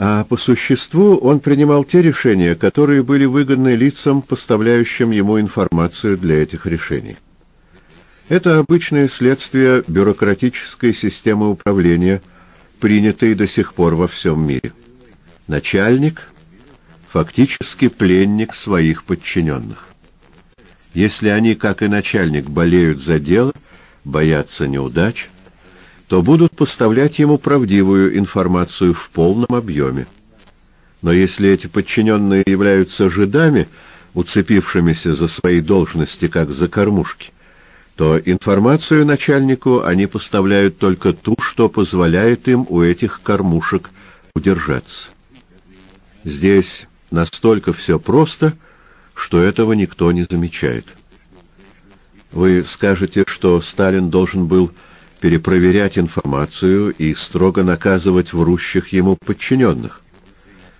А по существу он принимал те решения, которые были выгодны лицам, поставляющим ему информацию для этих решений. Это обычное следствие бюрократической системы управления, принятой до сих пор во всем мире. Начальник — фактически пленник своих подчиненных. Если они, как и начальник, болеют за дело, боятся неудач — то будут поставлять ему правдивую информацию в полном объеме. Но если эти подчиненные являются жидами, уцепившимися за свои должности как за кормушки, то информацию начальнику они поставляют только ту, что позволяет им у этих кормушек удержаться. Здесь настолько все просто, что этого никто не замечает. Вы скажете, что Сталин должен был перепроверять информацию и строго наказывать врущих ему подчиненных.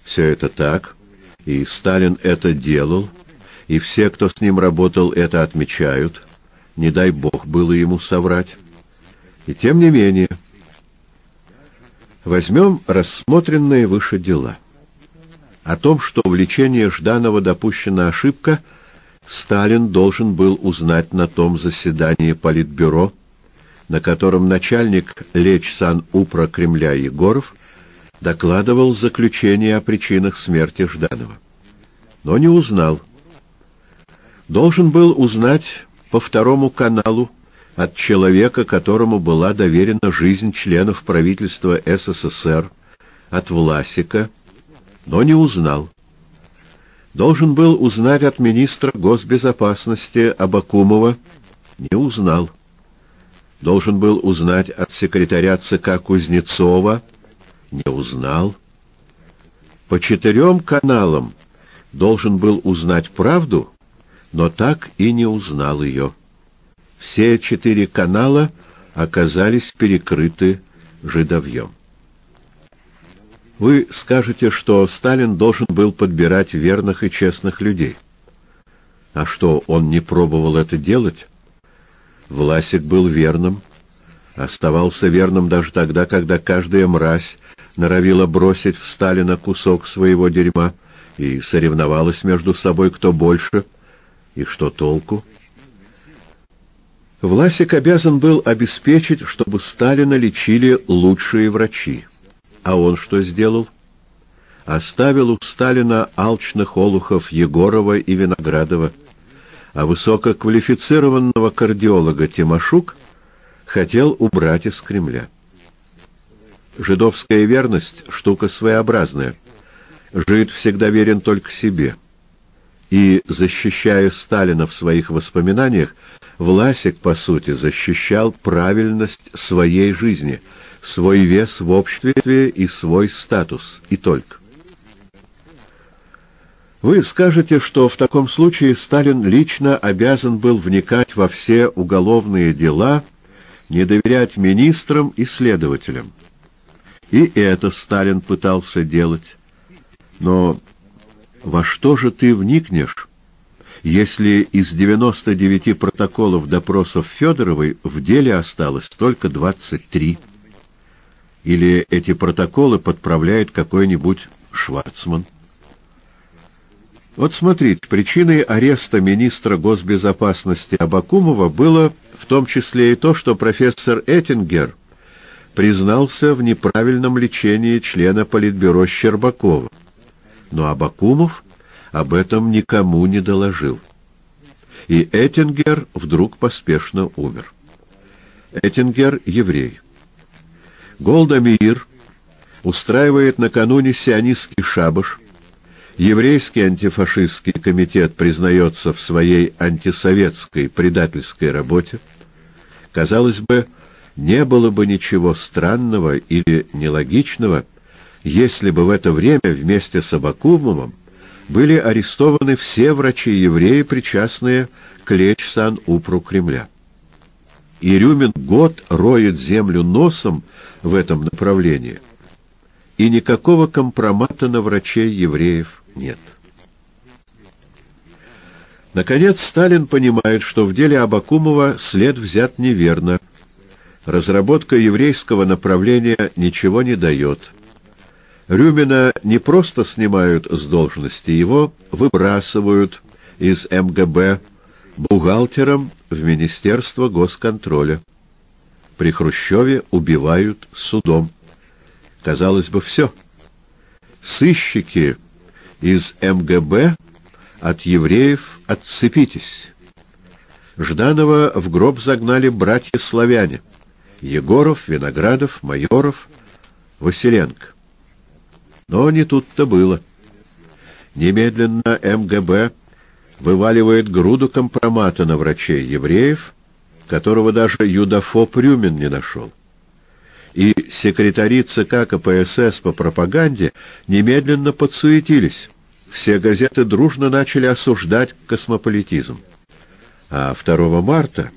Все это так, и Сталин это делал, и все, кто с ним работал, это отмечают. Не дай бог было ему соврать. И тем не менее, возьмем рассмотренные выше дела. О том, что в лечении Жданова допущена ошибка, Сталин должен был узнать на том заседании Политбюро, на котором начальник Леч Сан-Упра Кремля Егоров докладывал заключение о причинах смерти Жданова. Но не узнал. Должен был узнать по второму каналу от человека, которому была доверена жизнь членов правительства СССР, от Власика, но не узнал. Должен был узнать от министра госбезопасности Абакумова, не узнал должен был узнать от секретаря ЦК Кузнецова, не узнал. По четырем каналам должен был узнать правду, но так и не узнал ее. Все четыре канала оказались перекрыты жидовьем. Вы скажете, что Сталин должен был подбирать верных и честных людей. А что, он не пробовал это делать? Власик был верным, оставался верным даже тогда, когда каждая мразь норовила бросить в Сталина кусок своего дерьма и соревновалась между собой кто больше, и что толку. Власик обязан был обеспечить, чтобы Сталина лечили лучшие врачи. А он что сделал? Оставил у Сталина алчных олухов Егорова и Виноградова а высококвалифицированного кардиолога Тимошук хотел убрать из Кремля. Жидовская верность — штука своеобразная. Жид всегда верен только себе. И, защищая Сталина в своих воспоминаниях, Власик, по сути, защищал правильность своей жизни, свой вес в обществе и свой статус, и только. Вы скажете, что в таком случае Сталин лично обязан был вникать во все уголовные дела, не доверять министрам и следователям. И это Сталин пытался делать. Но во что же ты вникнешь, если из 99 протоколов допросов Федоровой в деле осталось только 23? Или эти протоколы подправляет какой-нибудь Шварцман? Вот смотрите, причиной ареста министра госбезопасности Абакумова было в том числе и то, что профессор Эттингер признался в неправильном лечении члена Политбюро Щербакова. Но Абакумов об этом никому не доложил. И Эттингер вдруг поспешно умер. Эттингер — еврей. Голда Меир устраивает накануне сионистский шабаш — Еврейский антифашистский комитет признается в своей антисоветской предательской работе. Казалось бы, не было бы ничего странного или нелогичного, если бы в это время вместе с Абакумовым были арестованы все врачи-евреи, причастные к Леч-Сан-Упру Кремля. И Рюмин год роет землю носом в этом направлении, и никакого компромата на врачей-евреев нет. Наконец, Сталин понимает, что в деле Абакумова след взят неверно. Разработка еврейского направления ничего не дает. Рюмина не просто снимают с должности, его выбрасывают из МГБ бухгалтером в Министерство госконтроля. При Хрущеве убивают судом. Казалось бы, все. Сыщики из МГБ от евреев отцепитесь. Жданова в гроб загнали братья-славяне. Егоров, Виноградов, Майоров, Василенко. Но не тут-то было. Немедленно МГБ вываливает груду компромата на врачей евреев, которого даже юдофоб Рюмин не нашел. И секретари ЦК КПСС по пропаганде немедленно подсуетились. Все газеты дружно начали осуждать космополитизм. А 2 марта,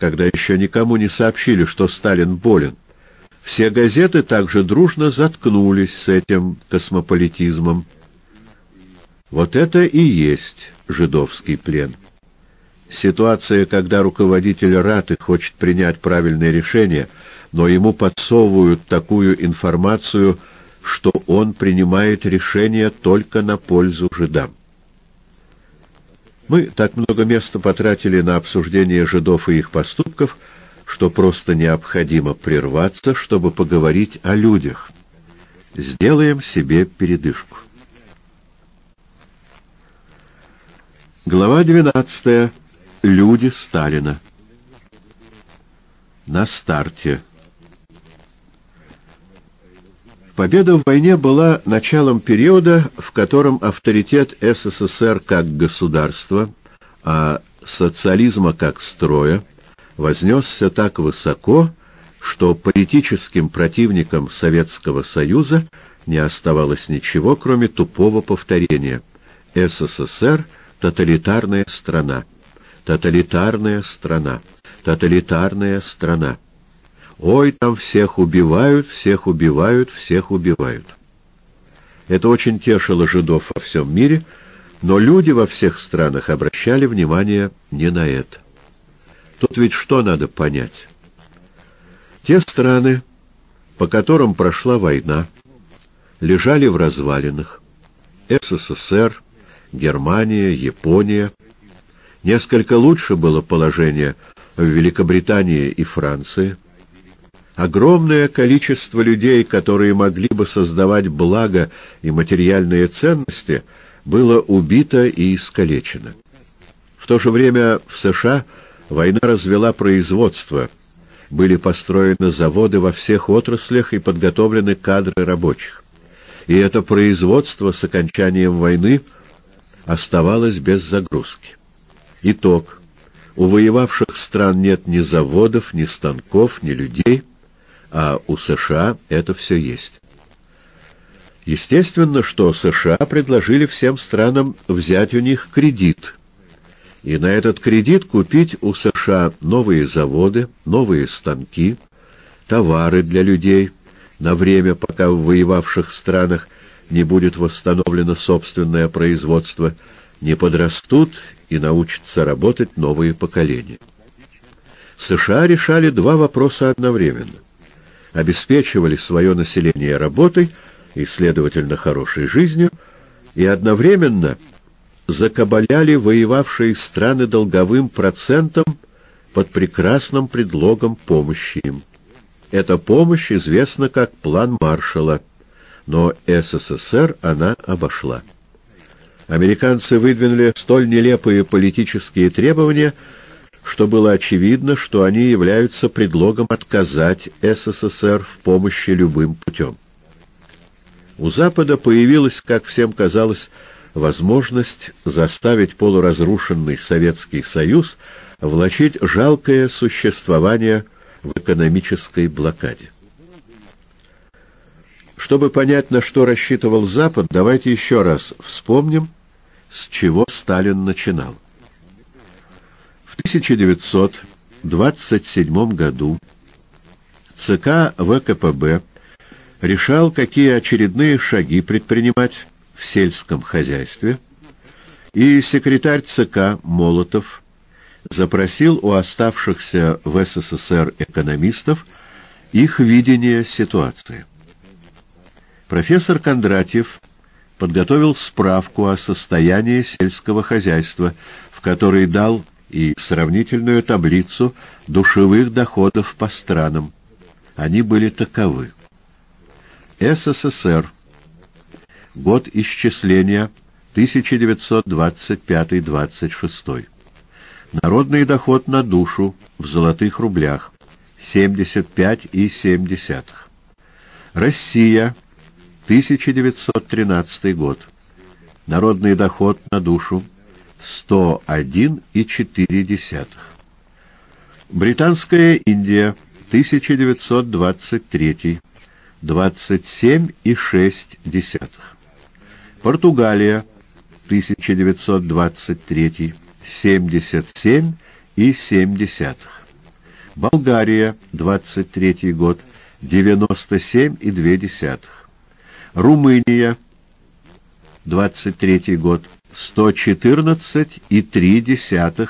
когда еще никому не сообщили, что Сталин болен, все газеты также дружно заткнулись с этим космополитизмом. Вот это и есть жидовский плен. Ситуация, когда руководитель Раты хочет принять правильное решение, но ему подсовывают такую информацию, что он принимает решение только на пользу жидам. Мы так много места потратили на обсуждение жидов и их поступков, что просто необходимо прерваться, чтобы поговорить о людях. Сделаем себе передышку. Глава 12. Люди Сталина. На старте. Победа в войне была началом периода, в котором авторитет СССР как государства, а социализма как строя, вознесся так высоко, что политическим противникам Советского Союза не оставалось ничего, кроме тупого повторения. СССР — тоталитарная страна, тоталитарная страна, тоталитарная страна. Ой, там всех убивают, всех убивают, всех убивают. Это очень тешило жидов во всем мире, но люди во всех странах обращали внимание не на это. Тут ведь что надо понять? Те страны, по которым прошла война, лежали в развалинах. СССР, Германия, Япония. Несколько лучше было положение в Великобритании и Франции. Огромное количество людей, которые могли бы создавать благо и материальные ценности, было убито и искалечено. В то же время в США – Война развела производство, были построены заводы во всех отраслях и подготовлены кадры рабочих. И это производство с окончанием войны оставалось без загрузки. Итог. У воевавших стран нет ни заводов, ни станков, ни людей, а у США это все есть. Естественно, что США предложили всем странам взять у них кредит – и на этот кредит купить у США новые заводы, новые станки, товары для людей на время, пока в воевавших странах не будет восстановлено собственное производство, не подрастут и научатся работать новые поколения. США решали два вопроса одновременно. Обеспечивали свое население работой и, следовательно, хорошей жизнью, и одновременно – закабаляли воевавшие страны долговым процентом под прекрасным предлогом помощи им. Эта помощь известна как план Маршалла, но СССР она обошла. Американцы выдвинули столь нелепые политические требования, что было очевидно, что они являются предлогом отказать СССР в помощи любым путем. У Запада появилась, как всем казалось, возможность заставить полуразрушенный Советский Союз влачить жалкое существование в экономической блокаде. Чтобы понять, на что рассчитывал Запад, давайте еще раз вспомним, с чего Сталин начинал. В 1927 году ЦК ВКПБ решал, какие очередные шаги предпринимать в сельском хозяйстве, и секретарь ЦК Молотов запросил у оставшихся в СССР экономистов их видение ситуации. Профессор Кондратьев подготовил справку о состоянии сельского хозяйства, в которой дал и сравнительную таблицу душевых доходов по странам. Они были таковы. СССР. Год исчисления 1925-26. Народный доход на душу в золотых рублях 75,7. Россия. 1913 год. Народный доход на душу 101,4. Британская Индия, 1923, 27,6. Португалия, 1923, 77,7. Болгария, 23 год, 97,2. Румыния, 23 год, 114,3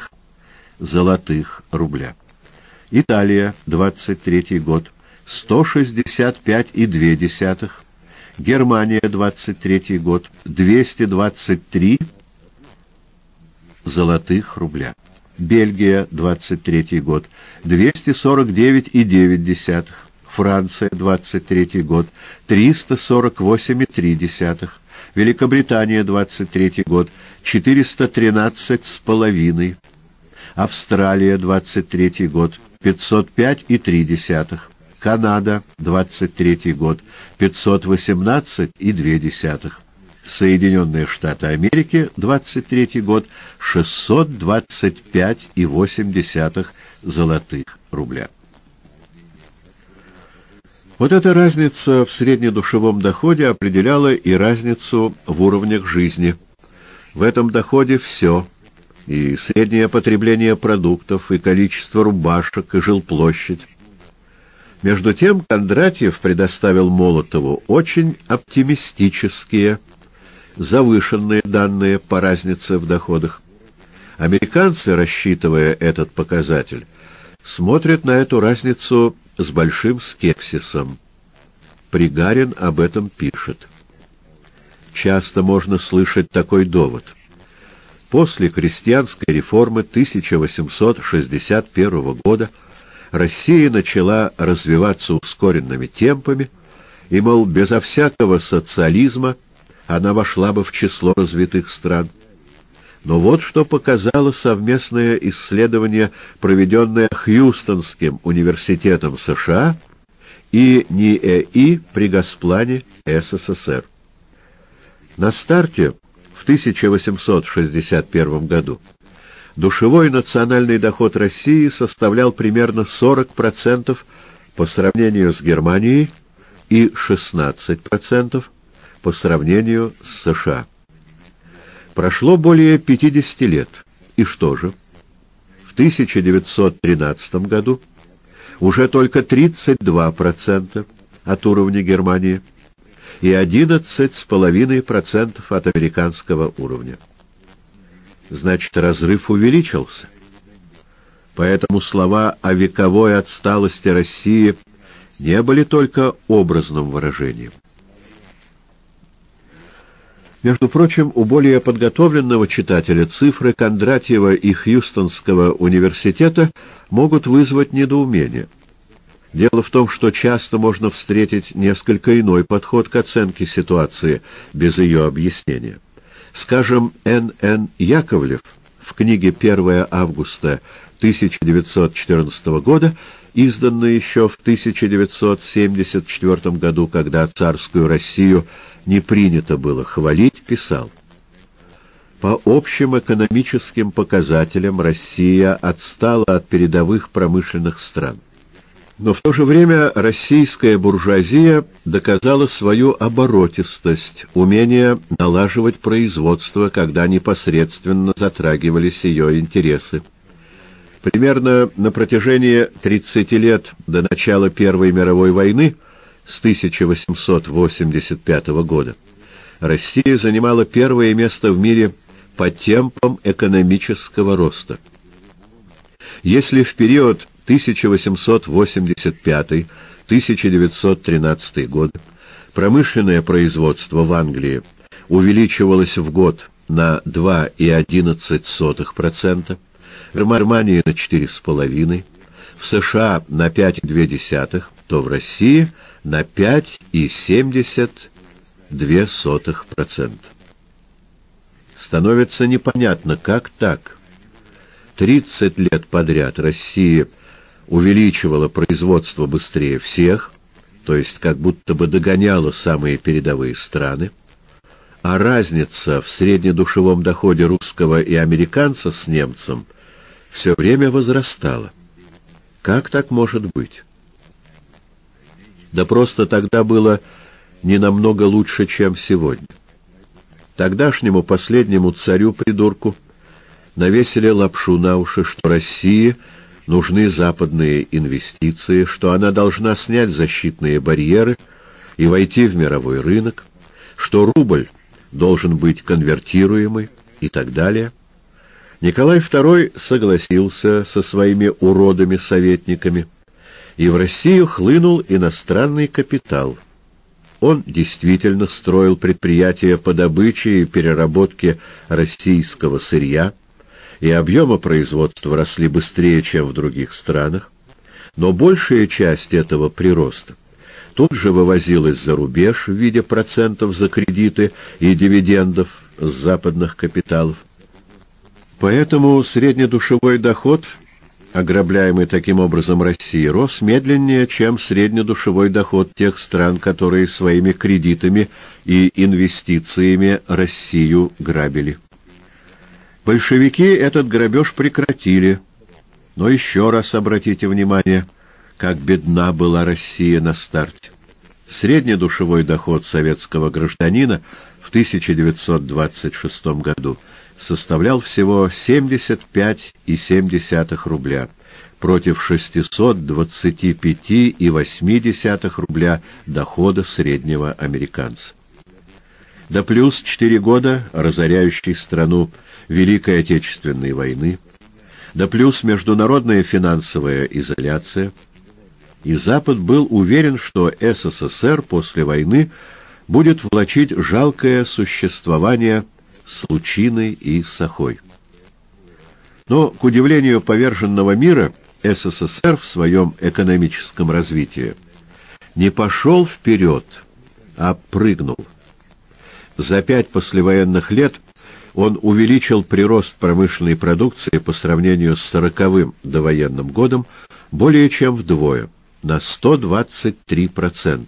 золотых рубля. Италия, 23 год, 165,2. Германия, 23 год, 223 золотых рубля. Бельгия, 23 год, 249,9. Франция, 23 год, 348,3. Великобритания, 23 год, 413,5. Австралия, 23 год, 505,3. Канада, 23 год, 518,2. Соединенные Штаты Америки, 23 год, 625,8 золотых рубля. Вот эта разница в среднедушевом доходе определяла и разницу в уровнях жизни. В этом доходе все, и среднее потребление продуктов, и количество рубашек, и жилплощадь. Между тем Кондратьев предоставил Молотову очень оптимистические, завышенные данные по разнице в доходах. Американцы, рассчитывая этот показатель, смотрят на эту разницу с большим скепсисом. Пригарин об этом пишет. Часто можно слышать такой довод. После крестьянской реформы 1861 года Россия начала развиваться ускоренными темпами, и, мол, безо всякого социализма она вошла бы в число развитых стран. Но вот что показало совместное исследование, проведенное Хьюстонским университетом США и НИЭИ при Госплане СССР. На старте в 1861 году душевой национальный доход России составлял примерно 40% по сравнению с Германией и 16% по сравнению с США. Прошло более 50 лет. И что же? В 1913 году уже только 32% от уровня Германии и 11,5% от американского уровня. Значит, разрыв увеличился. Поэтому слова о вековой отсталости России не были только образным выражением. Между прочим, у более подготовленного читателя цифры Кондратьева и Хьюстонского университета могут вызвать недоумение. Дело в том, что часто можно встретить несколько иной подход к оценке ситуации без ее объяснения. Скажем, Н.Н. Яковлев в книге «1 августа 1914 года», изданной еще в 1974 году, когда царскую Россию не принято было хвалить, писал. По общим экономическим показателям Россия отстала от передовых промышленных стран. Но в то же время российская буржуазия доказала свою оборотистость, умение налаживать производство, когда непосредственно затрагивались ее интересы. Примерно на протяжении 30 лет до начала Первой мировой войны с 1885 года Россия занимала первое место в мире по темпам экономического роста. Если в период 1885-1913 годы Промышленное производство в Англии увеличивалось в год на 2,11%, в Германии на 4,5%, в США на 5,2%, то в России на 5,72%. Становится непонятно, как так. 30 лет подряд Россия увеличивала производство быстрее всех, то есть как будто бы догоняла самые передовые страны, а разница в среднедушевом доходе русского и американца с немцем все время возрастала. Как так может быть? Да просто тогда было не намного лучше, чем сегодня. Тогдашнему последнему царю-придурку навесили лапшу на уши, что России нужны западные инвестиции, что она должна снять защитные барьеры и войти в мировой рынок, что рубль должен быть конвертируемый и так далее. Николай II согласился со своими уродами-советниками, и в Россию хлынул иностранный капитал. Он действительно строил предприятия по добыче и переработке российского сырья, и объемы производства росли быстрее, чем в других странах, но большая часть этого прироста тут же вывозилась за рубеж в виде процентов за кредиты и дивидендов с западных капиталов. Поэтому среднедушевой доход, ограбляемый таким образом России, рос медленнее, чем среднедушевой доход тех стран, которые своими кредитами и инвестициями Россию грабили. Большевики этот грабеж прекратили, но еще раз обратите внимание, как бедна была Россия на старте. Среднедушевой доход советского гражданина в 1926 году – составлял всего 75,7 рубля против 625,8 рубля дохода среднего американца. Да плюс 4 года разоряющей страну Великой Отечественной войны, да плюс международная финансовая изоляция, и Запад был уверен, что СССР после войны будет влачить жалкое существование с Лучиной и Сахой. Но, к удивлению поверженного мира, СССР в своем экономическом развитии не пошел вперед, а прыгнул. За пять послевоенных лет он увеличил прирост промышленной продукции по сравнению с сороковым довоенным годом более чем вдвое, на 123%.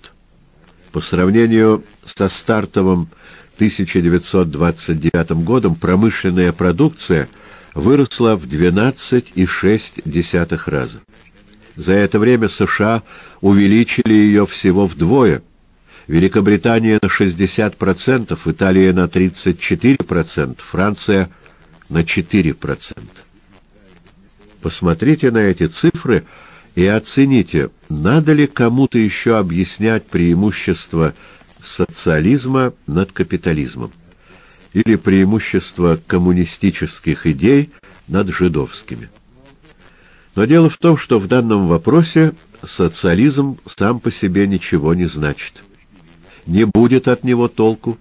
По сравнению со стартовым 1929 годом промышленная продукция выросла в 12,6 раза. За это время США увеличили ее всего вдвое. Великобритания на 60%, Италия на 34%, Франция на 4%. Посмотрите на эти цифры и оцените, надо ли кому-то еще объяснять преимущество социализма над капитализмом или преимущество коммунистических идей над жидовскими. Но дело в том, что в данном вопросе социализм сам по себе ничего не значит. Не будет от него толку,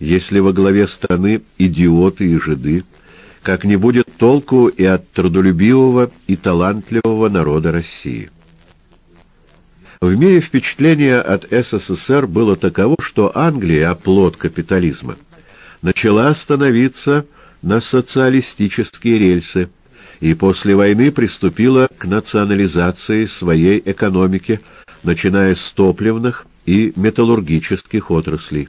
если во главе страны идиоты и жиды, как не будет толку и от трудолюбивого и талантливого народа России. В мире впечатление от СССР было таково, что Англия, оплот капитализма, начала становиться на социалистические рельсы и после войны приступила к национализации своей экономики, начиная с топливных и металлургических отраслей.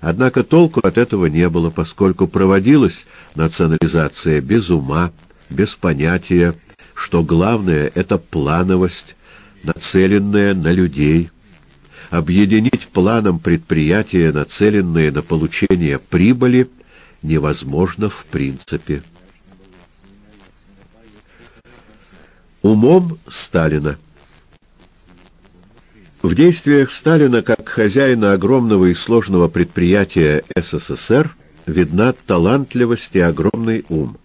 Однако толку от этого не было, поскольку проводилась национализация без ума, без понятия, что главное — это плановость, нацеленное на людей, объединить планом предприятия, нацеленные на получение прибыли, невозможно в принципе. Умом Сталина В действиях Сталина как хозяина огромного и сложного предприятия СССР видна талантливость и огромный ум,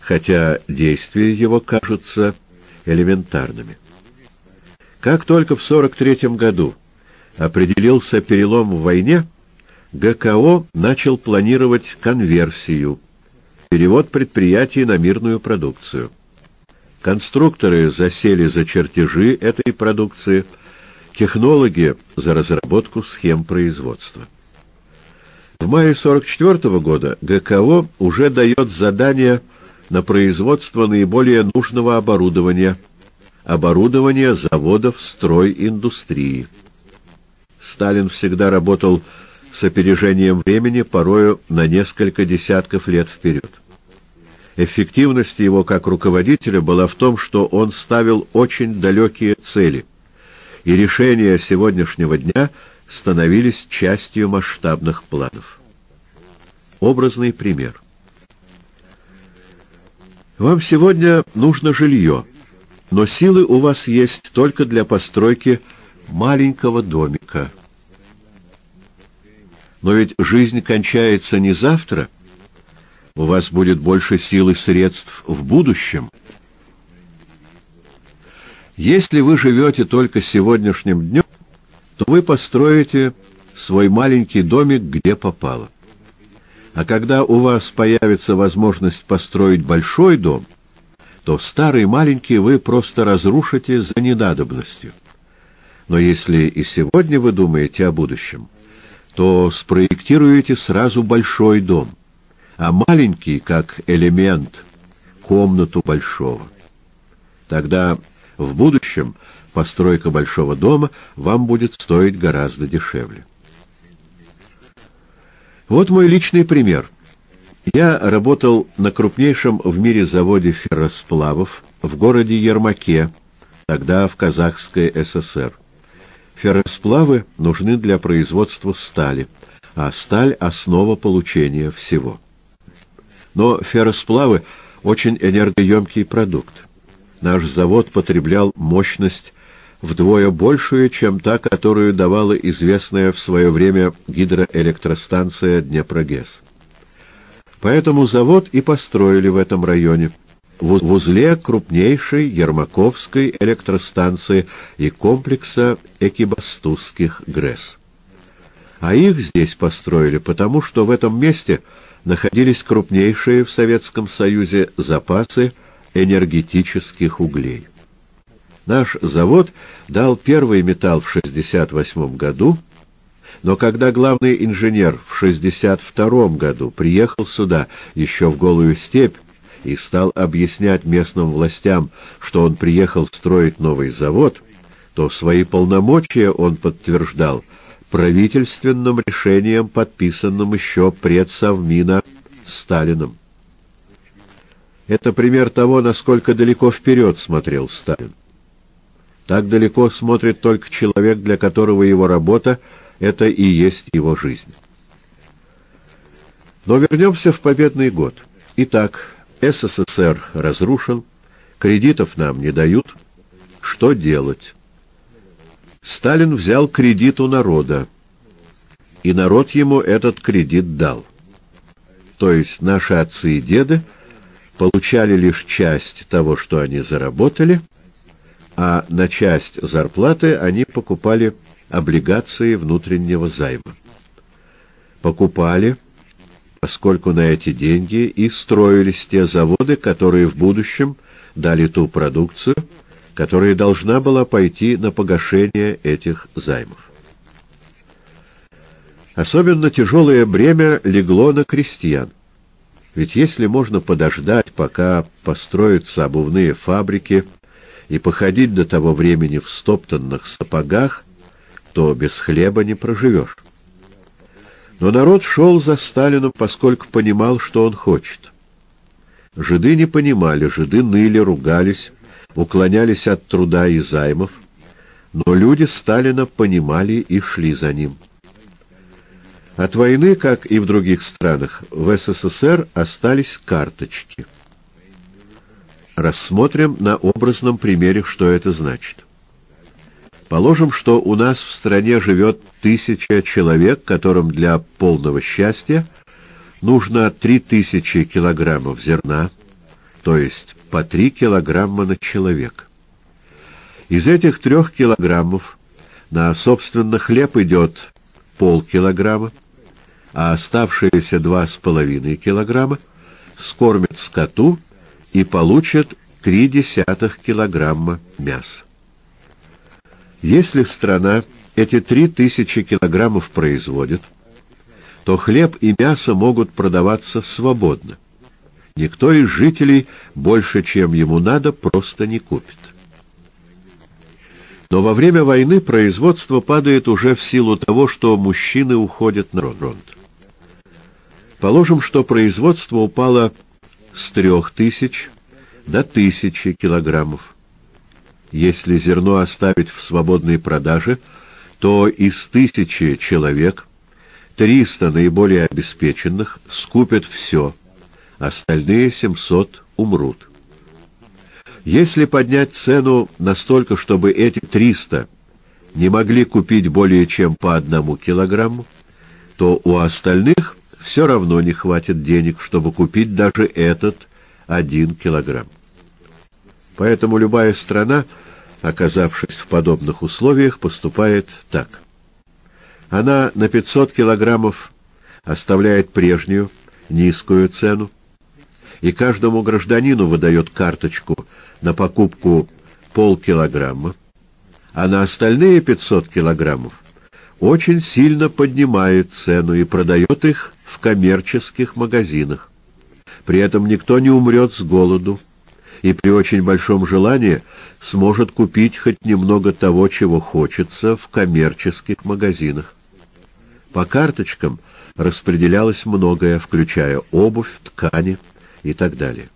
хотя действия его кажутся элементарными. Как только в 43 году определился перелом в войне, ГКО начал планировать конверсию, перевод предприятий на мирную продукцию. Конструкторы засели за чертежи этой продукции, технологи — за разработку схем производства. В мае 1944 года ГКО уже дает задание на производство наиболее нужного оборудования, оборудования заводов стройиндустрии. Сталин всегда работал с опережением времени, порою на несколько десятков лет вперед. Эффективность его как руководителя была в том, что он ставил очень далекие цели, и решения сегодняшнего дня становились частью масштабных планов. Образный пример. Вам сегодня нужно жилье, но силы у вас есть только для постройки маленького домика. Но ведь жизнь кончается не завтра. У вас будет больше сил и средств в будущем. Если вы живете только сегодняшним днем, то вы построите свой маленький домик где попало. А когда у вас появится возможность построить большой дом, то старый маленький вы просто разрушите за недадобностью. Но если и сегодня вы думаете о будущем, то спроектируете сразу большой дом, а маленький, как элемент, комнату большого. Тогда в будущем постройка большого дома вам будет стоить гораздо дешевле. Вот мой личный пример. Я работал на крупнейшем в мире заводе ферросплавов в городе Ермаке, тогда в Казахской ССР. Ферросплавы нужны для производства стали, а сталь — основа получения всего. Но ферросплавы — очень энергоемкий продукт. Наш завод потреблял мощность вдвое большую, чем та, которую давала известная в свое время гидроэлектростанция Днепрогэс. Поэтому завод и построили в этом районе — в узле крупнейшей Ермаковской электростанции и комплекса экибастузских ГРЭС. А их здесь построили потому, что в этом месте находились крупнейшие в Советском Союзе запасы энергетических углей. Наш завод дал первый металл в 1968 году, но когда главный инженер в 1962 году приехал сюда еще в голую степь, и стал объяснять местным властям, что он приехал строить новый завод, то свои полномочия он подтверждал правительственным решением, подписанным еще предсовмина Сталиным. Это пример того, насколько далеко вперед смотрел Сталин. Так далеко смотрит только человек, для которого его работа — это и есть его жизнь. Но вернемся в победный год. Итак, СССР разрушен, кредитов нам не дают. Что делать? Сталин взял кредит у народа, и народ ему этот кредит дал. То есть наши отцы и деды получали лишь часть того, что они заработали, а на часть зарплаты они покупали облигации внутреннего займа. Покупали поскольку на эти деньги и строились те заводы, которые в будущем дали ту продукцию, которая должна была пойти на погашение этих займов. Особенно тяжелое бремя легло на крестьян. Ведь если можно подождать, пока построятся обувные фабрики, и походить до того времени в стоптанных сапогах, то без хлеба не проживешь. Но народ шел за Сталином, поскольку понимал, что он хочет. Жиды не понимали, жиды ныли, ругались, уклонялись от труда и займов, но люди Сталина понимали и шли за ним. От войны, как и в других странах, в СССР остались карточки. Рассмотрим на образном примере, что это значит. Положим, что у нас в стране живет тысяча человек, которым для полного счастья нужно три тысячи килограммов зерна, то есть по три килограмма на человека. Из этих трех килограммов На, собственно, хлеб идет полкилограмма, а оставшиеся два с половиной килограмма скормят скоту и получат три десятых килограмма мяса. Если страна эти три тысячи килограммов производит, то хлеб и мясо могут продаваться свободно. Никто из жителей больше, чем ему надо, просто не купит. Но во время войны производство падает уже в силу того, что мужчины уходят на фронт. Положим, что производство упало с трех тысяч до тысячи килограммов. Если зерно оставить в свободной продаже, то из тысячи человек 300 наиболее обеспеченных скупят все, остальные 700 умрут. Если поднять цену настолько, чтобы эти 300 не могли купить более чем по одному килограмму, то у остальных все равно не хватит денег, чтобы купить даже этот один килограмм. Поэтому любая страна, оказавшись в подобных условиях, поступает так. Она на 500 килограммов оставляет прежнюю, низкую цену, и каждому гражданину выдает карточку на покупку полкилограмма, а на остальные 500 килограммов очень сильно поднимает цену и продает их в коммерческих магазинах. При этом никто не умрет с голоду и при очень большом желании сможет купить хоть немного того, чего хочется в коммерческих магазинах. По карточкам распределялось многое, включая обувь, ткани и так далее.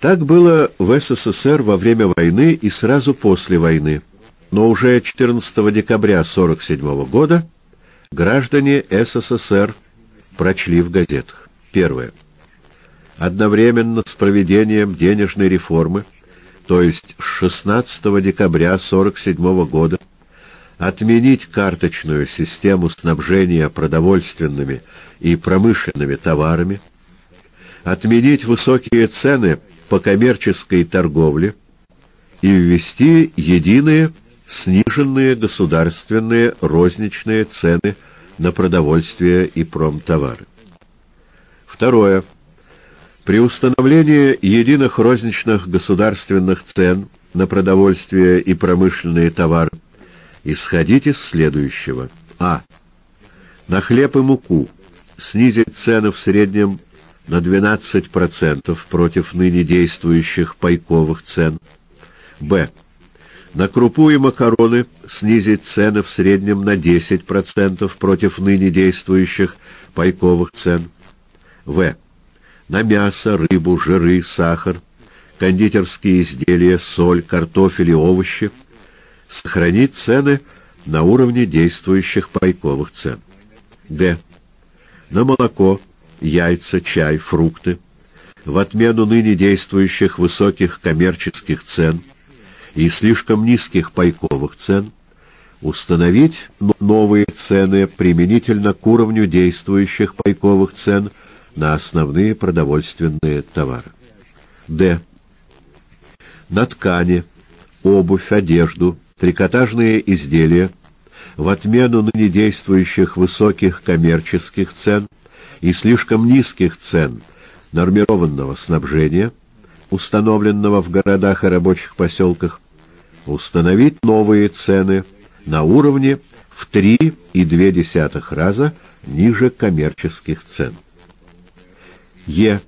Так было в СССР во время войны и сразу после войны, но уже 14 декабря 1947 года граждане СССР прочли в газетах. Первое. Одновременно с проведением денежной реформы, то есть с 16 декабря 1947 года, отменить карточную систему снабжения продовольственными и промышленными товарами, отменить высокие цены по коммерческой торговле и ввести единые сниженные государственные розничные цены на продовольствие и промтовары. Второе. При установлении единых розничных государственных цен на продовольствие и промышленные товары исходить из следующего. А. На хлеб и муку снизить цены в среднем на 12% против ныне действующих пайковых цен. Б. На крупу и макароны снизить цены в среднем на 10% против ныне действующих пайковых цен. В. На мясо, рыбу, жиры, сахар, кондитерские изделия, соль, картофель и овощи сохранить цены на уровне действующих пайковых цен. Г. На молоко, яйца, чай, фрукты в отмену ныне действующих высоких коммерческих цен и слишком низких пайковых цен установить новые цены применительно к уровню действующих пайковых цен на основные продовольственные товары. Д. На ткани, обувь, одежду, трикотажные изделия в отмену ныне действующих высоких коммерческих цен и слишком низких цен нормированного снабжения, установленного в городах и рабочих поселках, установить новые цены на уровне в 3,2 раза ниже коммерческих цен. Е.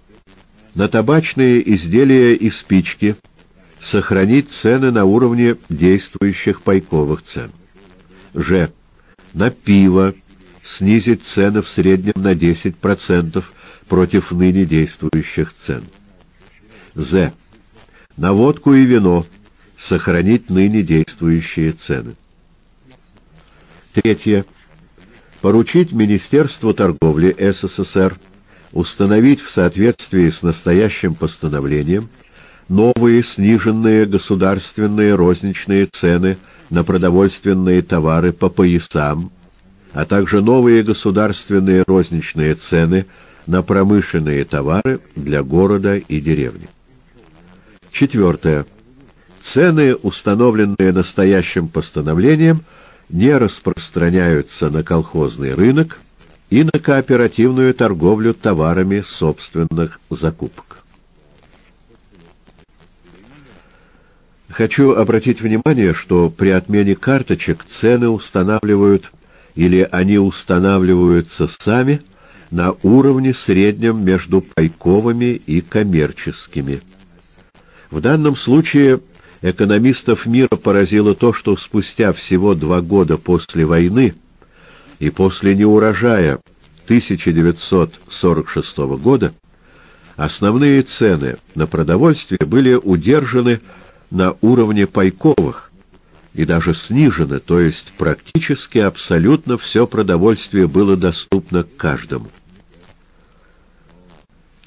На табачные изделия и спички – сохранить цены на уровне действующих пайковых цен. Ж. На пиво снизить цены в среднем на 10% против ныне действующих цен. З. На водку и вино сохранить ныне действующие цены. Третье. Поручить Министерству торговли СССР установить в соответствии с настоящим постановлением новые сниженные государственные розничные цены на продовольственные товары по поясам, а также новые государственные розничные цены на промышленные товары для города и деревни. Четвертое. Цены, установленные настоящим постановлением, не распространяются на колхозный рынок и на кооперативную торговлю товарами собственных закупок. Хочу обратить внимание, что при отмене карточек цены устанавливают или они устанавливаются сами на уровне среднем между пайковыми и коммерческими. В данном случае экономистов мира поразило то, что спустя всего два года после войны и после неурожая 1946 года основные цены на продовольствие были удержаны на уровне пайковых и даже снижены, то есть практически абсолютно все продовольствие было доступно каждому.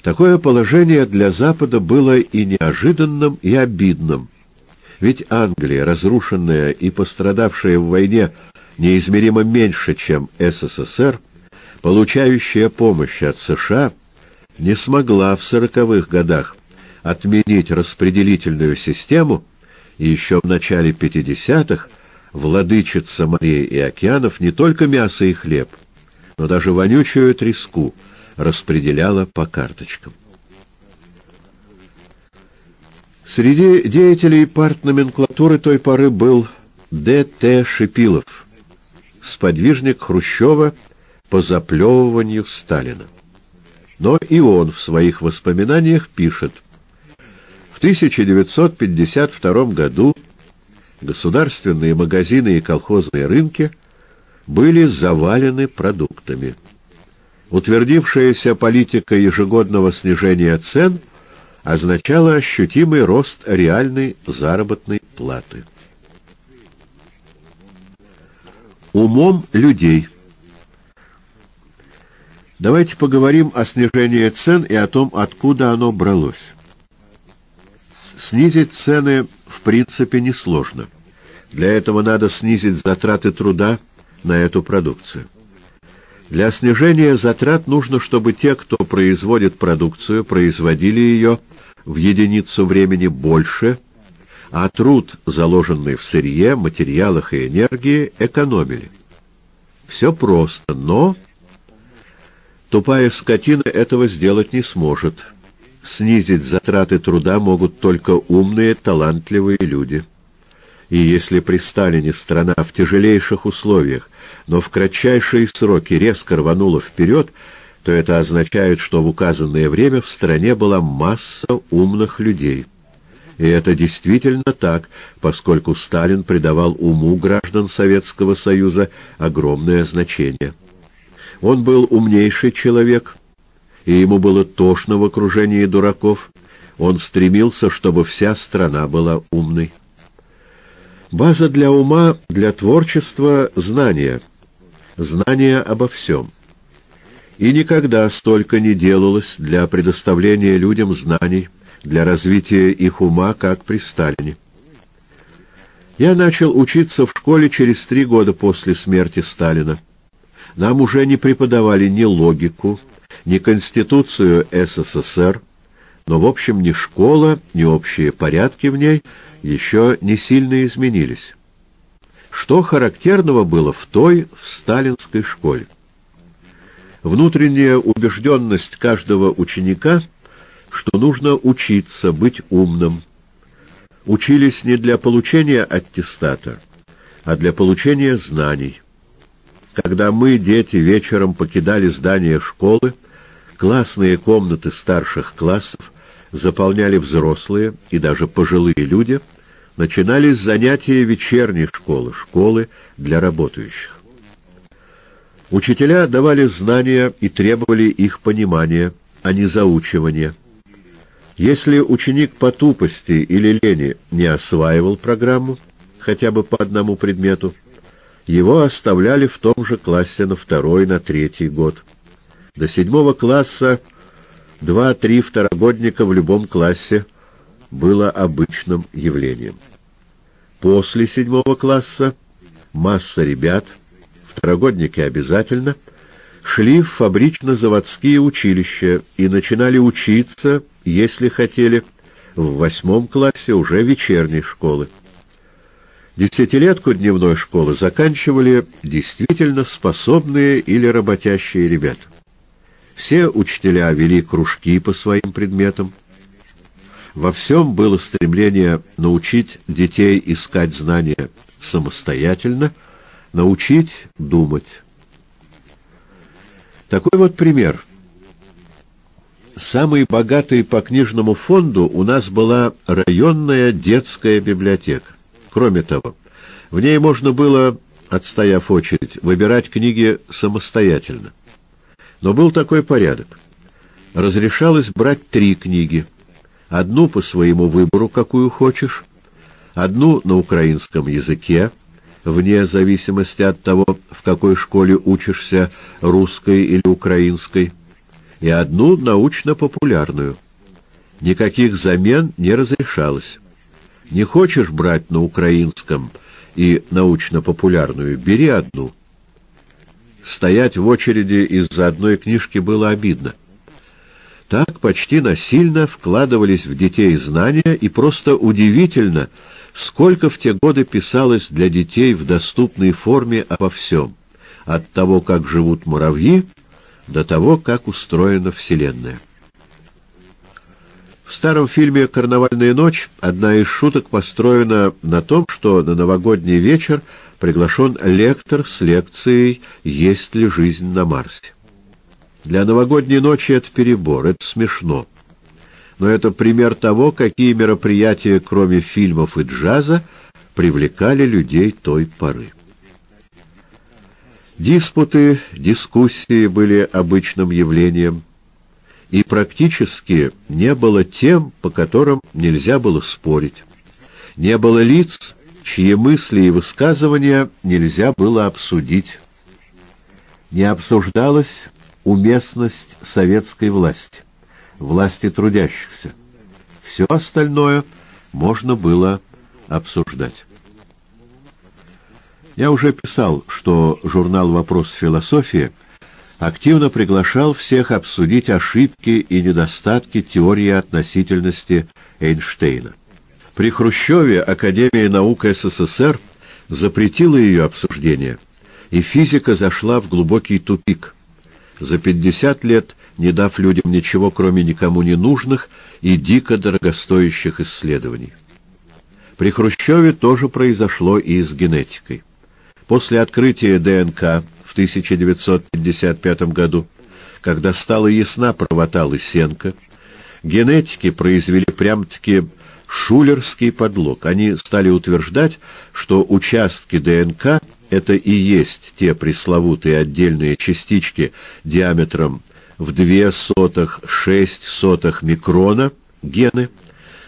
Такое положение для Запада было и неожиданным, и обидным, ведь Англия, разрушенная и пострадавшая в войне неизмеримо меньше, чем СССР, получающая помощь от США, не смогла в сороковых годах отменить распределительную систему, и еще в начале 50-х владычица морей и океанов не только мясо и хлеб, но даже вонючую треску распределяла по карточкам. Среди деятелей партноменклатуры той поры был Д.Т. Шипилов, сподвижник Хрущева по заплевыванию Сталина. Но и он в своих воспоминаниях пишет – в 1952 году государственные магазины и колхозные рынки были завалены продуктами. Утвердившаяся политика ежегодного снижения цен означала ощутимый рост реальной заработной платы. Умом людей Давайте поговорим о снижении цен и о том, откуда оно бралось. Снизить цены в принципе несложно. Для этого надо снизить затраты труда на эту продукцию. Для снижения затрат нужно, чтобы те, кто производит продукцию, производили ее в единицу времени больше, а труд, заложенный в сырье, материалах и энергии, экономили. Все просто, но тупая скотина этого сделать не сможет – снизить затраты труда могут только умные, талантливые люди. И если при Сталине страна в тяжелейших условиях, но в кратчайшие сроки резко рванула вперед, то это означает, что в указанное время в стране была масса умных людей. И это действительно так, поскольку Сталин придавал уму граждан Советского Союза огромное значение. Он был умнейший человек – и ему было тошно в окружении дураков. Он стремился, чтобы вся страна была умной. База для ума, для творчества — знания. Знания обо всем. И никогда столько не делалось для предоставления людям знаний, для развития их ума, как при Сталине. Я начал учиться в школе через три года после смерти Сталина. Нам уже не преподавали ни логику, ни Конституцию СССР, но, в общем, ни школа, ни общие порядки в ней еще не сильно изменились. Что характерного было в той, в сталинской школе? Внутренняя убежденность каждого ученика, что нужно учиться, быть умным. Учились не для получения аттестата, а для получения знаний. Когда мы, дети, вечером покидали здание школы, Классные комнаты старших классов заполняли взрослые и даже пожилые люди, начинались занятия вечерней школы, школы для работающих. Учителя давали знания и требовали их понимания, а не заучивания. Если ученик по тупости или лени не осваивал программу, хотя бы по одному предмету, его оставляли в том же классе на второй, на третий год. До седьмого класса два-три второгодника в любом классе было обычным явлением. После седьмого класса масса ребят, второгодники обязательно, шли в фабрично-заводские училища и начинали учиться, если хотели, в восьмом классе уже вечерней школы. Десятилетку дневной школы заканчивали действительно способные или работящие ребята. Все учителя вели кружки по своим предметам. Во всем было стремление научить детей искать знания самостоятельно, научить думать. Такой вот пример. Самой богатой по книжному фонду у нас была районная детская библиотека. Кроме того, в ней можно было, отстояв очередь, выбирать книги самостоятельно. Но был такой порядок. Разрешалось брать три книги. Одну по своему выбору, какую хочешь, одну на украинском языке, вне зависимости от того, в какой школе учишься, русской или украинской, и одну научно-популярную. Никаких замен не разрешалось. Не хочешь брать на украинском и научно-популярную, бери одну. Стоять в очереди из-за одной книжки было обидно. Так почти насильно вкладывались в детей знания, и просто удивительно, сколько в те годы писалось для детей в доступной форме обо всем, от того, как живут муравьи, до того, как устроена Вселенная. В старом фильме «Карнавальная ночь» одна из шуток построена на том, что на новогодний вечер приглашен лектор с лекцией «Есть ли жизнь на Марсе?». Для новогодней ночи это перебор, это смешно. Но это пример того, какие мероприятия, кроме фильмов и джаза, привлекали людей той поры. Диспуты, дискуссии были обычным явлением, и практически не было тем, по которым нельзя было спорить. Не было лиц, чьи мысли и высказывания нельзя было обсудить. Не обсуждалась уместность советской власти, власти трудящихся. Все остальное можно было обсуждать. Я уже писал, что журнал «Вопрос философии» активно приглашал всех обсудить ошибки и недостатки теории относительности Эйнштейна. При Хрущеве Академия наук СССР запретила ее обсуждение, и физика зашла в глубокий тупик за 50 лет не дав людям ничего, кроме никому не нужных и дико дорогостоящих исследований. При Хрущеве тоже произошло и с генетикой. После открытия ДНК в 1955 году, когда стала ясна правота Лысенко, генетики произвели прям-таки шулерский подлог. Они стали утверждать, что участки ДНК — это и есть те пресловутые отдельные частички диаметром в две сотых, шесть сотых микрона гены,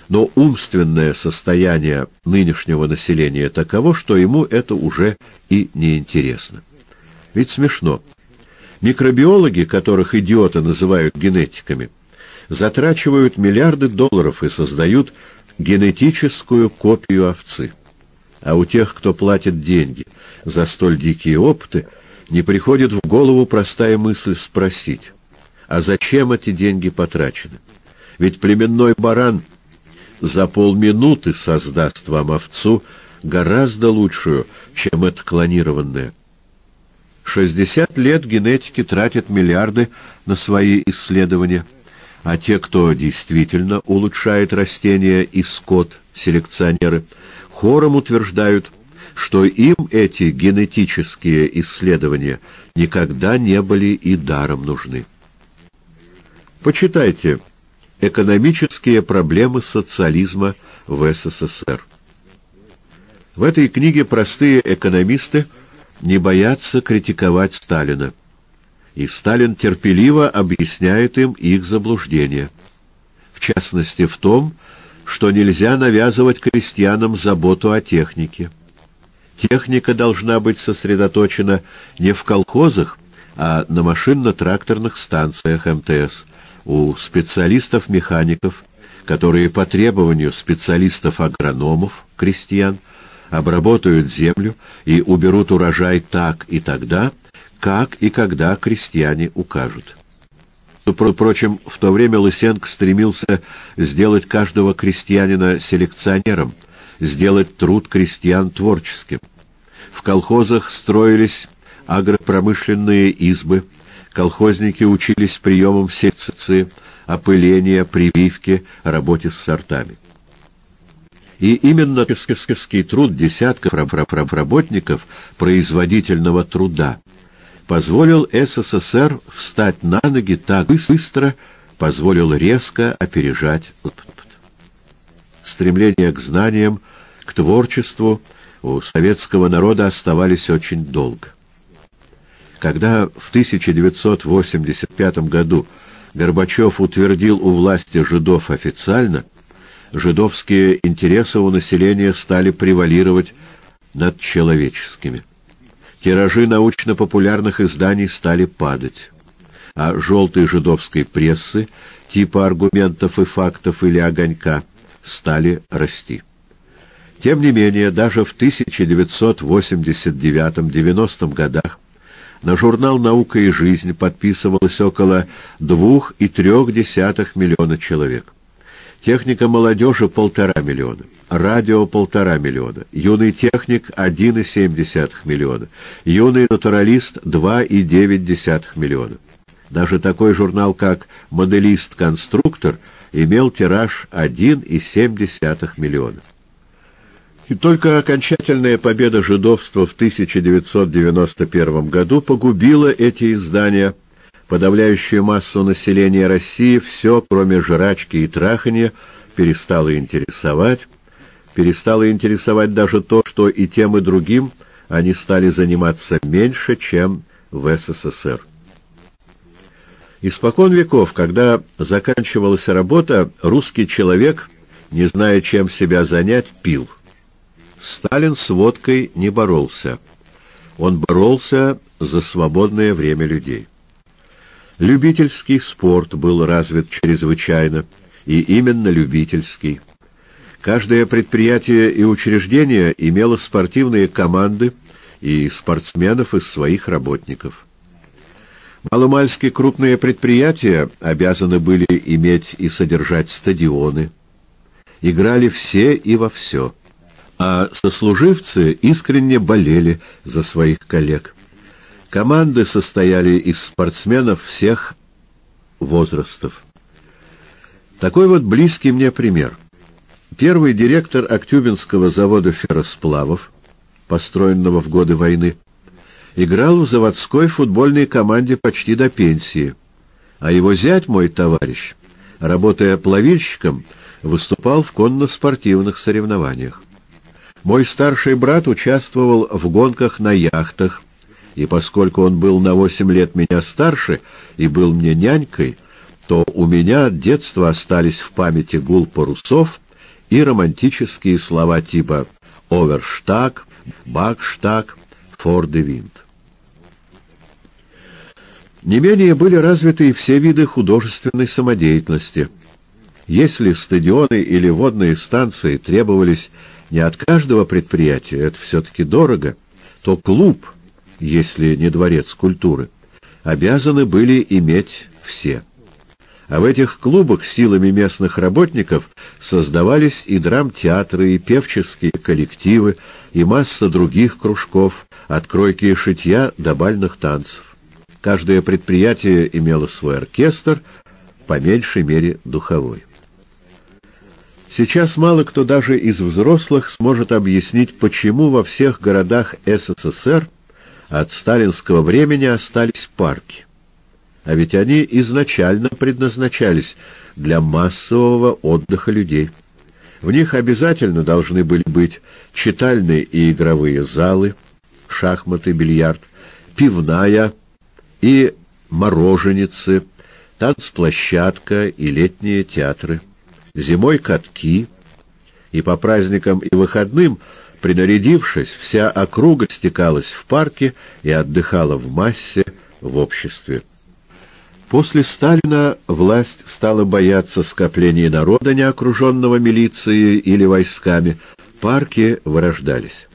но умственное состояние нынешнего населения таково, что ему это уже и не интересно. Ведь смешно. Микробиологи, которых идиоты называют генетиками, затрачивают миллиарды долларов и создают генетическую копию овцы. А у тех, кто платит деньги за столь дикие опыты, не приходит в голову простая мысль спросить, а зачем эти деньги потрачены? Ведь племенной баран за полминуты создаст вам овцу гораздо лучшую, чем эта клонированная. Шестьдесят лет генетики тратят миллиарды на свои исследования – а те, кто действительно улучшает растения и скот, селекционеры, хором утверждают, что им эти генетические исследования никогда не были и даром нужны. Почитайте «Экономические проблемы социализма в СССР». В этой книге простые экономисты не боятся критиковать Сталина и Сталин терпеливо объясняет им их заблуждение. В частности, в том, что нельзя навязывать крестьянам заботу о технике. Техника должна быть сосредоточена не в колхозах, а на машинно-тракторных станциях МТС, у специалистов-механиков, которые по требованию специалистов-агрономов, крестьян, обработают землю и уберут урожай так и тогда, как и когда крестьяне укажут. Впрочем, в то время Лысенко стремился сделать каждого крестьянина селекционером, сделать труд крестьян творческим. В колхозах строились агропромышленные избы, колхозники учились приемам секции, опыления, прививки, работе с сортами. И именно кескский труд десятков работников производительного труда позволил СССР встать на ноги так быстро, позволил резко опережать Стремление к знаниям, к творчеству у советского народа оставались очень долго. Когда в 1985 году Горбачев утвердил у власти жидов официально, жидовские интересы у населения стали превалировать над человеческими. Тиражи научно-популярных изданий стали падать, а желтой жидовской прессы, типа аргументов и фактов или огонька, стали расти. Тем не менее, даже в 1989-90 годах на журнал «Наука и жизнь» подписывалось около двух и трех десятых миллиона человек. Техника молодежи — полтора миллиона, радио — полтора миллиона, юный техник — один и семь десятых миллиона, юный натуралист — два и девять десятых миллиона. Даже такой журнал, как «Моделист-конструктор» имел тираж один и семь десятых миллиона. И только окончательная победа жидовства в 1991 году погубила эти издания. Подавляющую массу населения России все, кроме жрачки и трахания, перестало интересовать. Перестало интересовать даже то, что и тем, и другим они стали заниматься меньше, чем в СССР. Испокон веков, когда заканчивалась работа, русский человек, не зная, чем себя занять, пил. Сталин с водкой не боролся. Он боролся за свободное время людей. Любительский спорт был развит чрезвычайно, и именно любительский. Каждое предприятие и учреждение имело спортивные команды и спортсменов из своих работников. Маломальски крупные предприятия обязаны были иметь и содержать стадионы. Играли все и во все а сослуживцы искренне болели за своих коллег. Команды состояли из спортсменов всех возрастов. Такой вот близкий мне пример. Первый директор Актюбинского завода ферросплавов, построенного в годы войны, играл в заводской футбольной команде почти до пенсии, а его зять, мой товарищ, работая плавильщиком, выступал в конно-спортивных соревнованиях. Мой старший брат участвовал в гонках на яхтах, и поскольку он был на восемь лет меня старше и был мне нянькой, то у меня от детства остались в памяти гул парусов и романтические слова типа «Оверштаг», «Бакштаг», «Фордевинд». Не менее были развиты и все виды художественной самодеятельности. Если стадионы или водные станции требовались не от каждого предприятия, это все-таки дорого, то клуб, если не дворец культуры, обязаны были иметь все. А в этих клубах силами местных работников создавались и драмтеатры, и певческие коллективы, и масса других кружков, от кройки и шитья до бальных танцев. Каждое предприятие имело свой оркестр, по меньшей мере духовой. Сейчас мало кто даже из взрослых сможет объяснить, почему во всех городах СССР от сталинского времени остались парки. А ведь они изначально предназначались для массового отдыха людей. В них обязательно должны были быть читальные и игровые залы, шахматы, бильярд, пивная и мороженицы, танцплощадка и летние театры зимой катки, и по праздникам и выходным, принарядившись, вся округа стекалась в парке и отдыхала в массе в обществе. После Сталина власть стала бояться скопления народа, не окруженного милицией или войсками. Парки вырождались.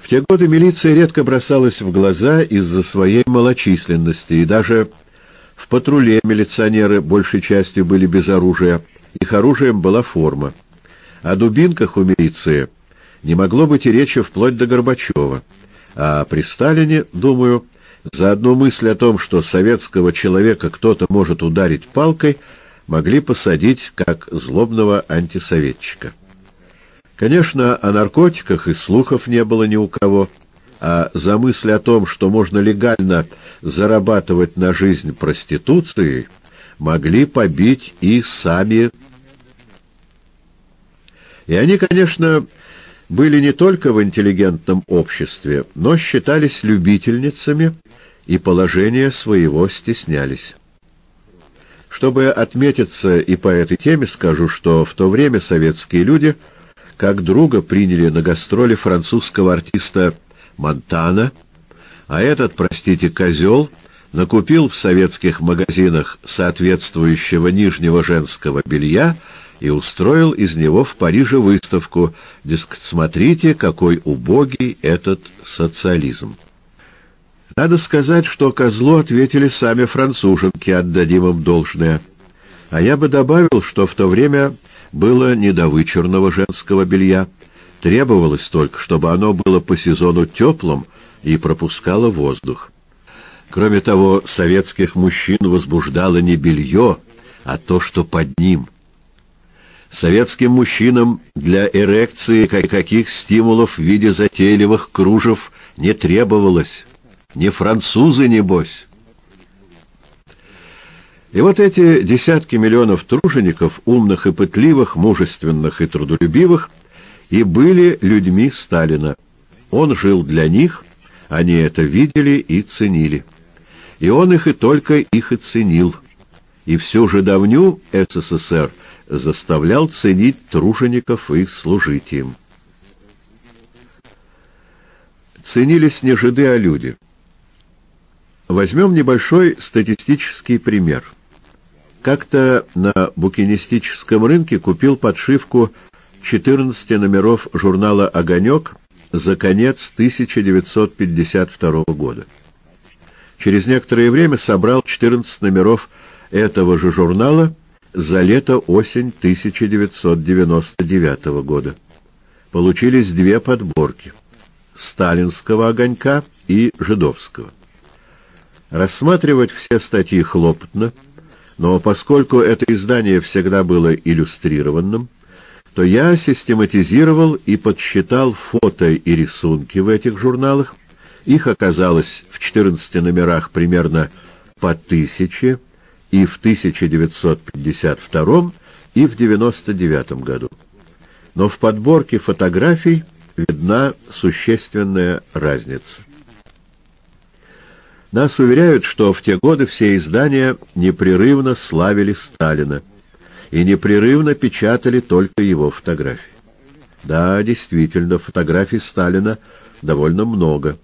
В те годы милиция редко бросалась в глаза из-за своей малочисленности, и даже В патруле милиционеры большей частью были без оружия, их оружием была форма. О дубинках у милиции не могло быть и речи вплоть до Горбачева. А при Сталине, думаю, за одну мысль о том, что советского человека кто-то может ударить палкой, могли посадить как злобного антисоветчика. Конечно, о наркотиках и слухов не было ни у кого, а за мысль о том, что можно легально зарабатывать на жизнь проституцией, могли побить и сами. И они, конечно, были не только в интеллигентном обществе, но считались любительницами и положение своего стеснялись. Чтобы отметиться и по этой теме, скажу, что в то время советские люди как друга приняли на гастроли французского артиста Монтана, а этот, простите, козел, накупил в советских магазинах соответствующего нижнего женского белья и устроил из него в Париже выставку, дескать, смотрите, какой убогий этот социализм. Надо сказать, что козлу ответили сами француженки, отдадим им должное. А я бы добавил, что в то время было не до вычурного женского белья. Требовалось только, чтобы оно было по сезону теплым и пропускало воздух. Кроме того, советских мужчин возбуждало не белье, а то, что под ним. Советским мужчинам для эрекции каких стимулов в виде затейливых кружев не требовалось. Не французы, небось. И вот эти десятки миллионов тружеников, умных и пытливых, мужественных и трудолюбивых, и были людьми Сталина. Он жил для них, они это видели и ценили. И он их и только их и ценил. И всю же давню СССР заставлял ценить тружеников и служить им. Ценились не жиды, а люди. Возьмем небольшой статистический пример. Как-то на букинистическом рынке купил подшивку 14 номеров журнала «Огонек» за конец 1952 года. Через некоторое время собрал 14 номеров этого же журнала за лето-осень 1999 года. Получились две подборки – сталинского огонька и жидовского. Рассматривать все статьи хлопотно, но поскольку это издание всегда было иллюстрированным, то я систематизировал и подсчитал фото и рисунки в этих журналах. Их оказалось в 14 номерах примерно по тысяче и в 1952 и в 99 году. Но в подборке фотографий видна существенная разница. Нас уверяют, что в те годы все издания непрерывно славили Сталина и непрерывно печатали только его фотографии. Да, действительно, фотографий Сталина довольно много.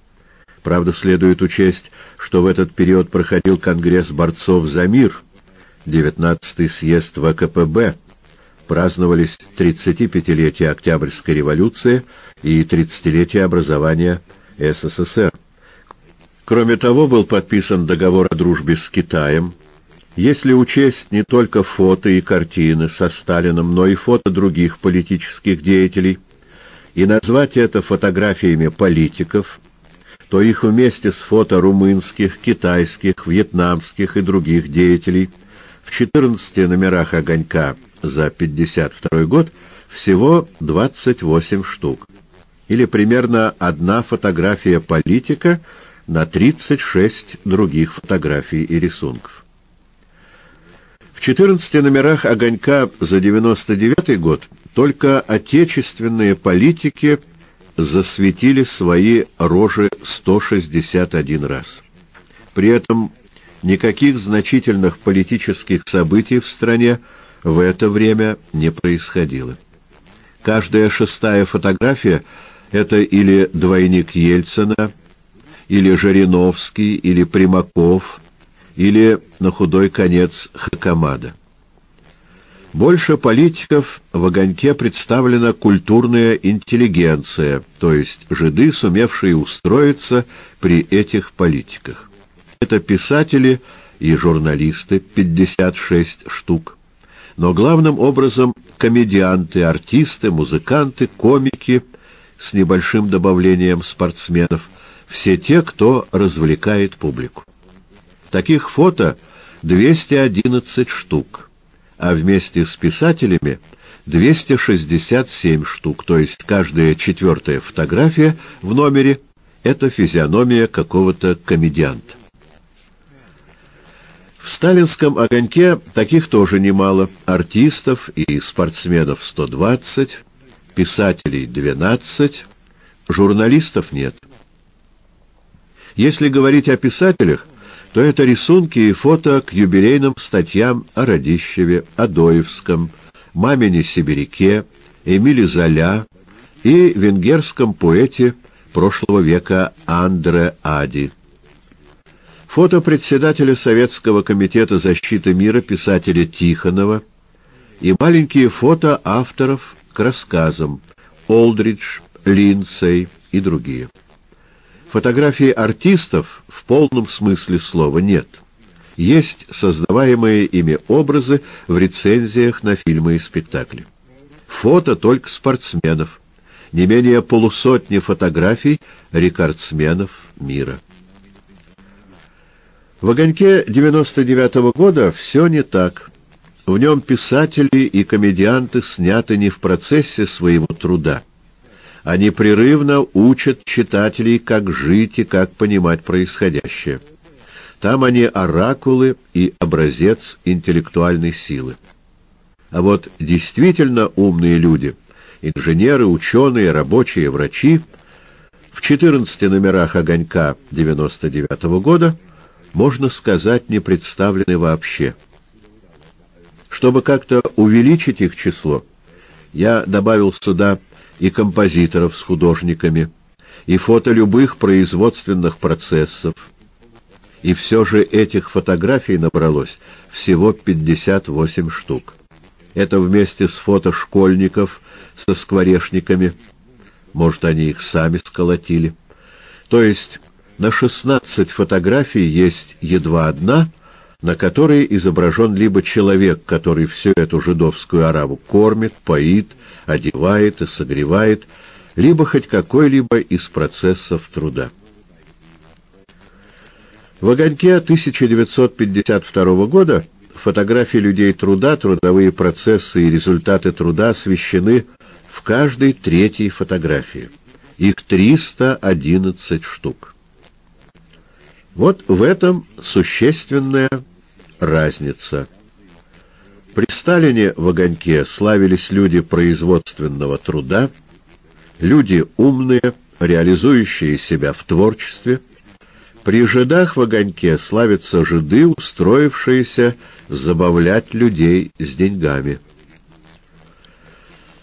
Правда, следует учесть, что в этот период проходил Конгресс борцов за мир, 19-й съезд ВКПБ, праздновались 35-летие Октябрьской революции и 30-летие образования СССР. Кроме того, был подписан договор о дружбе с Китаем. Если учесть не только фото и картины со Сталином, но и фото других политических деятелей, и назвать это фотографиями политиков, то их вместе с фото румынских, китайских, вьетнамских и других деятелей в 14 номерах «Огонька» за 52 год всего 28 штук, или примерно одна фотография политика – на 36 других фотографий и рисунков. В 14 номерах «Огонька» за 99 год только отечественные политики засветили свои рожи 161 раз. При этом никаких значительных политических событий в стране в это время не происходило. Каждая шестая фотография – это или двойник Ельцина, или Жириновский, или Примаков, или, на худой конец, Хакамада. Больше политиков в огоньке представлена культурная интеллигенция, то есть жиды, сумевшие устроиться при этих политиках. Это писатели и журналисты 56 штук. Но главным образом комедианты, артисты, музыканты, комики с небольшим добавлением спортсменов, все те, кто развлекает публику. Таких фото 211 штук, а вместе с писателями 267 штук, то есть каждая четвертая фотография в номере — это физиономия какого-то комедианта. В сталинском огоньке таких тоже немало. Артистов и спортсменов 120, писателей 12, журналистов нет. Если говорить о писателях, то это рисунки и фото к юбилейным статьям о Радищеве, Адоевском, Мамине Сибиряке, Эмиле Золя и венгерском поэте прошлого века Андре Ади. Фото председателя Советского комитета защиты мира писателя Тихонова и маленькие фото авторов к рассказам Олдридж, Линдсей и другие. Фотографии артистов полном смысле слова нет. Есть создаваемые ими образы в рецензиях на фильмы и спектакли. Фото только спортсменов. Не менее полусотни фотографий рекордсменов мира. В «Огоньке» 99 -го года все не так. В нем писатели и комедианты сняты не в процессе своего труда. Они прерывно учат читателей, как жить и как понимать происходящее. Там они оракулы и образец интеллектуальной силы. А вот действительно умные люди, инженеры, ученые, рабочие, врачи, в 14 номерах «Огонька» 99 -го года – можно сказать, не представлены вообще. Чтобы как-то увеличить их число, я добавил сюда и композиторов с художниками, и фото любых производственных процессов. И все же этих фотографий набралось всего 58 штук. Это вместе с фото школьников со скворечниками. Может, они их сами сколотили. То есть на 16 фотографий есть едва одна, на которой изображен либо человек, который всю эту жидовскую араву кормит, поит, одевает и согревает, либо хоть какой-либо из процессов труда. В «Огоньке» 1952 года фотографии людей труда, трудовые процессы и результаты труда освещены в каждой третьей фотографии. Их 311 штук. Вот в этом существенная разница. При Сталине в огоньке славились люди производственного труда, люди умные, реализующие себя в творчестве. При жидах в огоньке славятся жиды, устроившиеся забавлять людей с деньгами.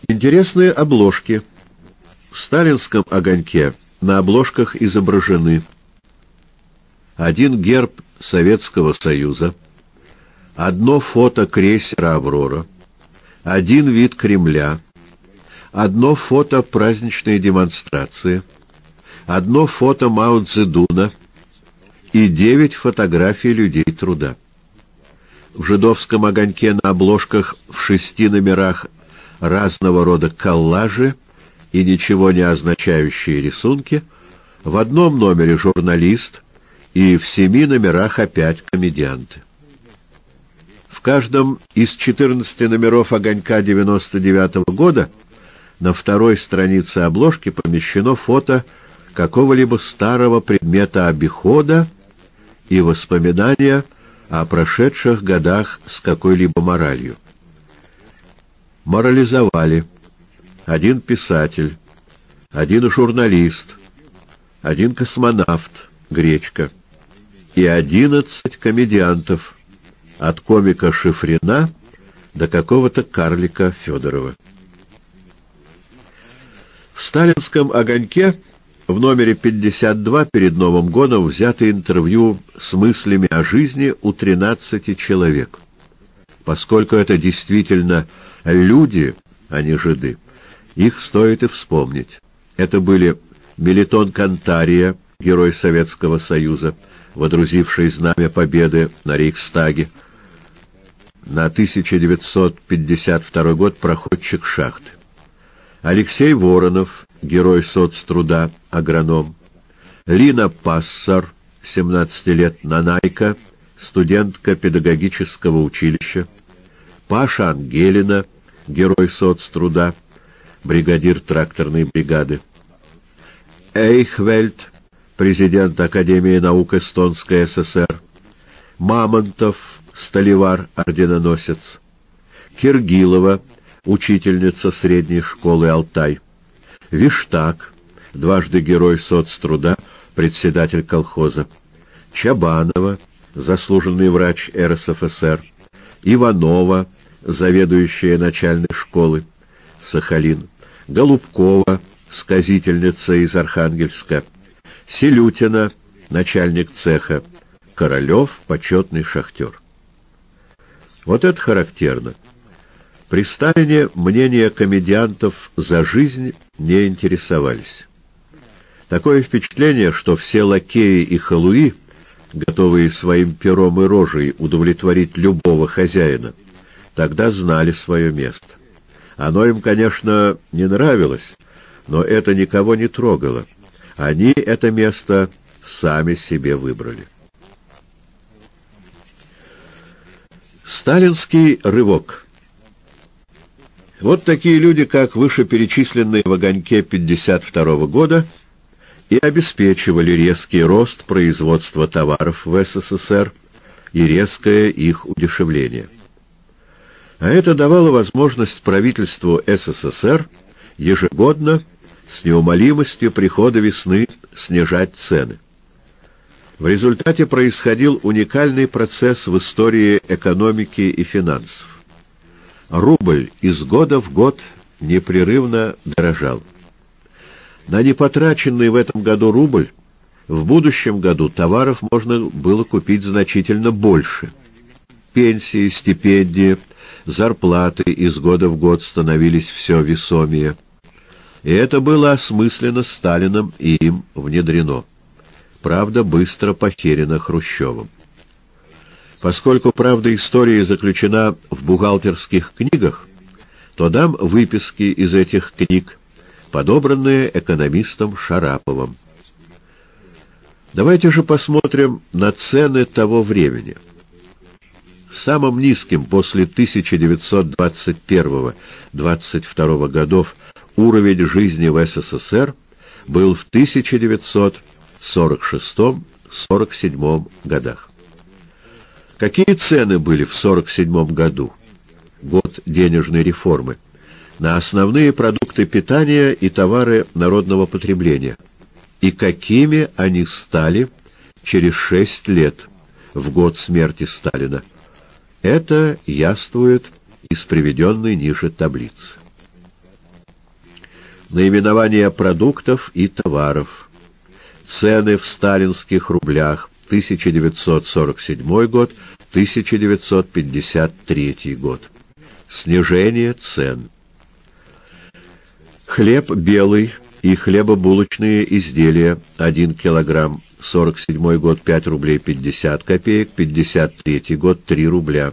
Интересные обложки. В сталинском огоньке на обложках изображены один герб Советского Союза, одно фото крейсера «Аврора», один вид Кремля, одно фото праздничной демонстрации, одно фото Мао Цзэдуна и девять фотографий людей труда. В жидовском огоньке на обложках в шести номерах разного рода коллажи и ничего не означающие рисунки, в одном номере журналист, и в семи номерах опять комедианты. Каждом из 14 номеров «Огонька» 99 -го года на второй странице обложки помещено фото какого-либо старого предмета обихода и воспоминания о прошедших годах с какой-либо моралью. Морализовали один писатель, один журналист, один космонавт, Гречка и одиннадцать комедиантов, от комика Шифрина до какого-то карлика Федорова. В сталинском «Огоньке» в номере 52 перед Новым годом взято интервью с мыслями о жизни у 13 человек. Поскольку это действительно люди, а не жиды, их стоит и вспомнить. Это были Мелитон Кантария, герой Советского Союза, водрузивший знамя победы на Рейхстаге, на 1952 год проходчик шахты. Алексей Воронов, герой соцтруда, агроном. Лина Пассар, 17 лет, нанайка, студентка педагогического училища. Паша Ангелина, герой соцтруда, бригадир тракторной бригады. Эйхвельд, президент Академии наук Эстонской ССР. Мамонтов, столевар-орденоносец. Киргилова, учительница средней школы «Алтай». Виштак, дважды герой соцтруда, председатель колхоза. Чабанова, заслуженный врач РСФСР. Иванова, заведующая начальной школы, Сахалин. Голубкова, сказительница из Архангельска. Селютина, начальник цеха. Королев, почетный шахтер. Вот это характерно. При Сталине мнения комедиантов за жизнь не интересовались. Такое впечатление, что все лакеи и халуи, готовые своим пером и рожей удовлетворить любого хозяина, тогда знали свое место. Оно им, конечно, не нравилось, но это никого не трогало. Они это место сами себе выбрали. Сталинский рывок Вот такие люди, как вышеперечисленные в огоньке 52 года, и обеспечивали резкий рост производства товаров в СССР и резкое их удешевление. А это давало возможность правительству СССР ежегодно с неумолимостью прихода весны снижать цены. В результате происходил уникальный процесс в истории экономики и финансов. Рубль из года в год непрерывно дорожал. На непотраченный в этом году рубль в будущем году товаров можно было купить значительно больше. Пенсии, стипендии, зарплаты из года в год становились все весомее. И это было осмысленно Сталином и им внедрено. Правда, быстро похерена Хрущевым. Поскольку правда истории заключена в бухгалтерских книгах, то дам выписки из этих книг, подобранные экономистом Шараповым. Давайте же посмотрим на цены того времени. Самым низким после 1921-22 годов уровень жизни в СССР был в 1946-47 годах. Какие цены были в 1947 году, год денежной реформы, на основные продукты питания и товары народного потребления, и какими они стали через шесть лет, в год смерти Сталина? Это яствует из приведенной ниже таблицы. Наименования продуктов и товаров, цены в сталинских рублях 1947 год, 1953 год, снижение цен. Хлеб белый и хлебобулочные изделия 1 килограмм 47 год 5 рублей 50 копеек, 53 год 3 рубля.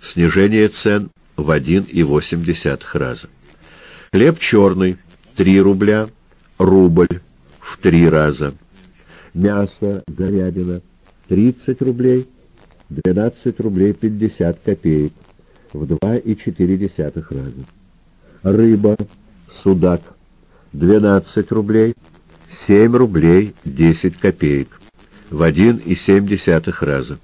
Снижение цен в 1,8 раза. Хлеб черный 3 рубля, рубль в три раза. Мясо, говядина 30 рублей, 12 рублей 50 копеек в 2,4 раза. Рыба, судак 12 рублей, 7 рублей 10 копеек в 1,7 раза.